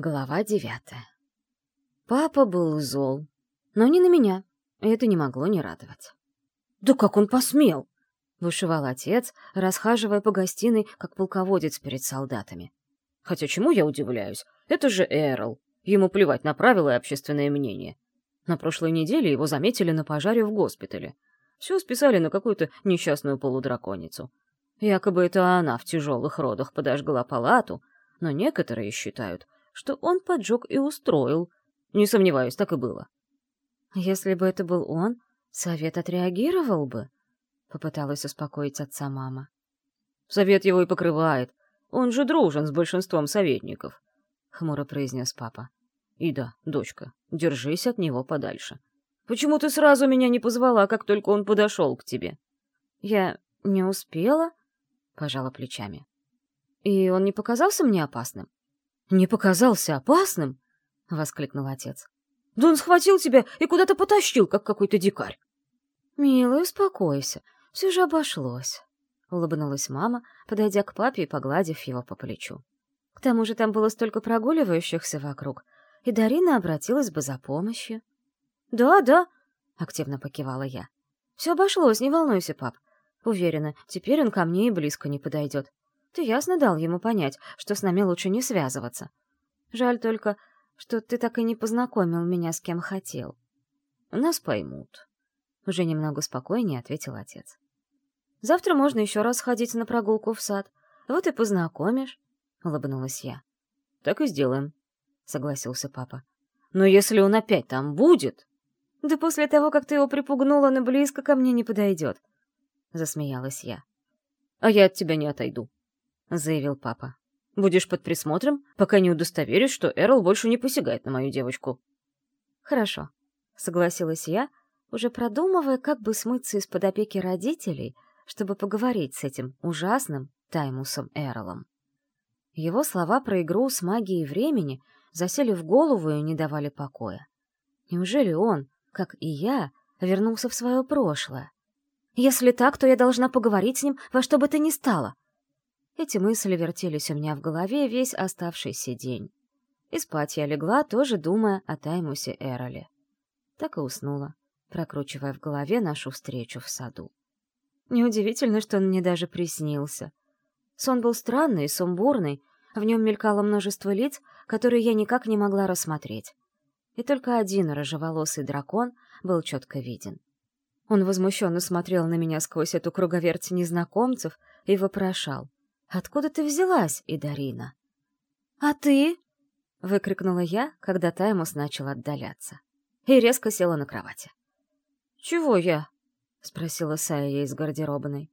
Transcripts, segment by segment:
Глава девятая. Папа был зол, но не на меня, и это не могло не радовать. «Да как он посмел!» — вышивал отец, расхаживая по гостиной, как полководец перед солдатами. «Хотя чему я удивляюсь? Это же Эрл. Ему плевать на правила и общественное мнение. На прошлой неделе его заметили на пожаре в госпитале. Все списали на какую-то несчастную полудраконицу. Якобы это она в тяжелых родах подожгла палату, но некоторые считают — что он поджог и устроил. Не сомневаюсь, так и было. Если бы это был он, совет отреагировал бы, — попыталась успокоить отца мама. Совет его и покрывает. Он же дружен с большинством советников, — хмуро произнес папа. И да, дочка, держись от него подальше. Почему ты сразу меня не позвала, как только он подошел к тебе? Я не успела, — пожала плечами. И он не показался мне опасным? «Не показался опасным?» — воскликнул отец. «Да он схватил тебя и куда-то потащил, как какой-то дикарь». «Милый, успокойся, все же обошлось», — улыбнулась мама, подойдя к папе и погладив его по плечу. К тому же там было столько прогуливающихся вокруг, и Дарина обратилась бы за помощью. «Да, да», — активно покивала я. «Все обошлось, не волнуйся, пап. Уверена, теперь он ко мне и близко не подойдет. Ты ясно дал ему понять, что с нами лучше не связываться. Жаль только, что ты так и не познакомил меня с кем хотел. Нас поймут. Уже немного спокойнее ответил отец. Завтра можно еще раз сходить на прогулку в сад. Вот и познакомишь, — улыбнулась я. Так и сделаем, — согласился папа. Но если он опять там будет... Да после того, как ты его припугнула, он и близко ко мне не подойдет, — засмеялась я. А я от тебя не отойду, — заявил папа. «Будешь под присмотром, пока не удостоверюсь, что Эрл больше не посягает на мою девочку». «Хорошо», — согласилась я, уже продумывая, как бы смыться из-под опеки родителей, чтобы поговорить с этим ужасным Таймусом Эрлом. Его слова про игру с магией времени засели в голову и не давали покоя. Неужели он, как и я, вернулся в свое прошлое? Если так, то я должна поговорить с ним во что бы то ни стало — эти мысли вертелись у меня в голове весь оставшийся день. И спать я легла, тоже думая о Таймусе Эроле. Так и уснула, прокручивая в голове нашу встречу в саду. Неудивительно, что он мне даже приснился. Сон был странный сумбурный, в нем мелькало множество лиц, которые я никак не могла рассмотреть. И только один рыжеволосый дракон был четко виден. Он возмущенно смотрел на меня сквозь эту круговерть незнакомцев и вопрошал. Откуда ты взялась, Идарина? А ты? выкрикнула я, когда Таймус начал отдаляться. И резко села на кровати. Чего я? спросила Сая из гардеробной.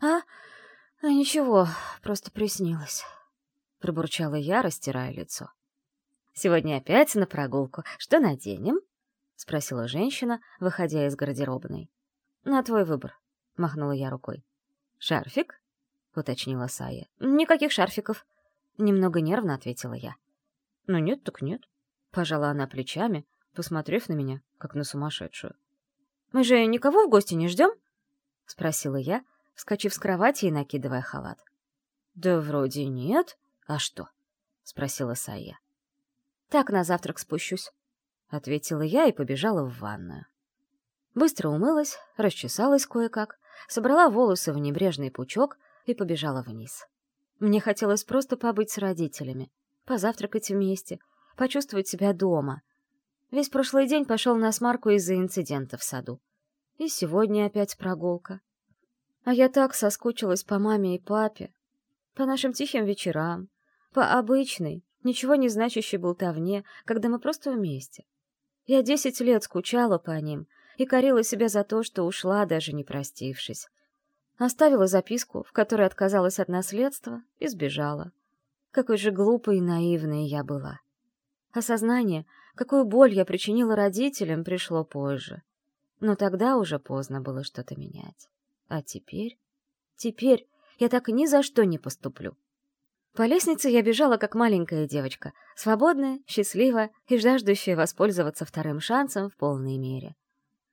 А? а ничего, просто приснилось, пробурчала я, растирая лицо. Сегодня опять на прогулку. Что наденем? спросила женщина, выходя из гардеробной. На твой выбор, махнула я рукой. Шарфик? — уточнила Сая. «Никаких шарфиков», — немного нервно ответила я. «Ну нет, так нет», — пожала она плечами, посмотрев на меня, как на сумасшедшую. «Мы же никого в гости не ждем?» — спросила я, вскочив с кровати и накидывая халат. «Да вроде нет. А что?» — спросила Сая. «Так на завтрак спущусь», — ответила я и побежала в ванную. Быстро умылась, расчесалась кое-как, собрала волосы в небрежный пучок и побежала вниз. Мне хотелось просто побыть с родителями, позавтракать вместе, почувствовать себя дома. Весь прошлый день пошел на смарку из-за инцидента в саду. И сегодня опять прогулка. А я так соскучилась по маме и папе, по нашим тихим вечерам, по обычной, ничего не значащей болтовне, когда мы просто вместе. Я десять лет скучала по ним и корила себя за то, что ушла, даже не простившись. Оставила записку, в которой отказалась от наследства, и сбежала. Какой же глупой и наивной я была. Осознание, какую боль я причинила родителям, пришло позже. Но тогда уже поздно было что-то менять. А теперь? Теперь я так ни за что не поступлю. По лестнице я бежала, как маленькая девочка, свободная, счастливая и жаждущая воспользоваться вторым шансом в полной мере.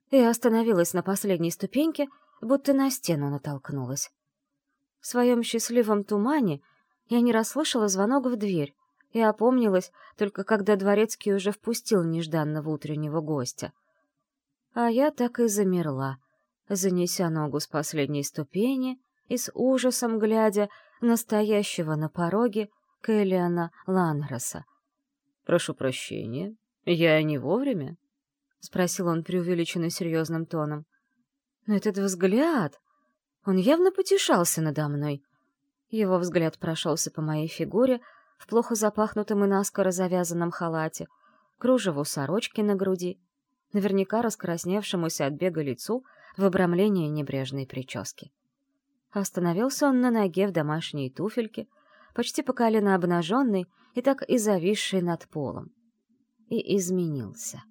И остановилась на последней ступеньке, будто на стену натолкнулась. В своем счастливом тумане я не расслышала звонок в дверь, и опомнилась только когда дворецкий уже впустил нежданного утреннего гостя. А я так и замерла, занеся ногу с последней ступени и с ужасом глядя настоящего на пороге Кэллиана Ланроса. «Прошу прощения, я не вовремя?» — спросил он преувеличенно серьезным тоном. «Но этот взгляд...» Он явно потешался надо мной. Его взгляд прошелся по моей фигуре в плохо запахнутом и наскоро завязанном халате, кружеву сорочки на груди, наверняка раскрасневшемуся от бега лицу в обрамлении небрежной прически. Остановился он на ноге в домашней туфельке, почти по колено обнаженный и так и зависший над полом. И изменился.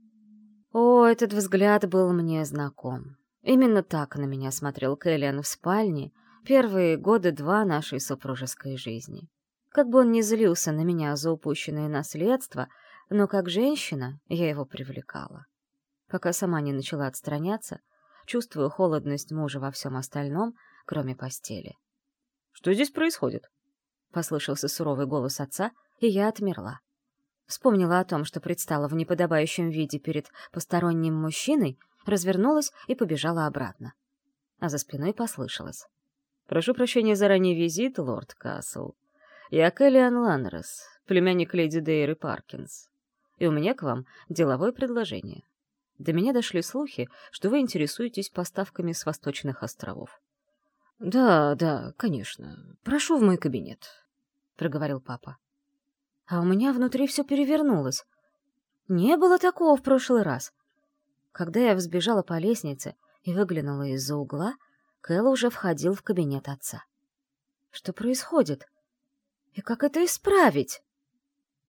О, этот взгляд был мне знаком. Именно так на меня смотрел Кэллиан в спальне первые годы два нашей супружеской жизни. Как бы он ни злился на меня за упущенное наследство, но как женщина я его привлекала. Пока сама не начала отстраняться, чувствую холодность мужа во всем остальном, кроме постели. «Что здесь происходит?» — послышался суровый голос отца, и я отмерла. Вспомнила о том, что предстала в неподобающем виде перед посторонним мужчиной, развернулась и побежала обратно. А за спиной послышалось. «Прошу прощения за ранний визит, лорд Касл. Я Кэллиан Ланрос, племянник леди Дейры Паркинс. И у меня к вам деловое предложение. До меня дошли слухи, что вы интересуетесь поставками с Восточных островов. «Да, да, конечно. Прошу в мой кабинет», — проговорил папа. А у меня внутри все перевернулось. Не было такого в прошлый раз. Когда я взбежала по лестнице и выглянула из-за угла, Кэл уже входил в кабинет отца. Что происходит? И как это исправить?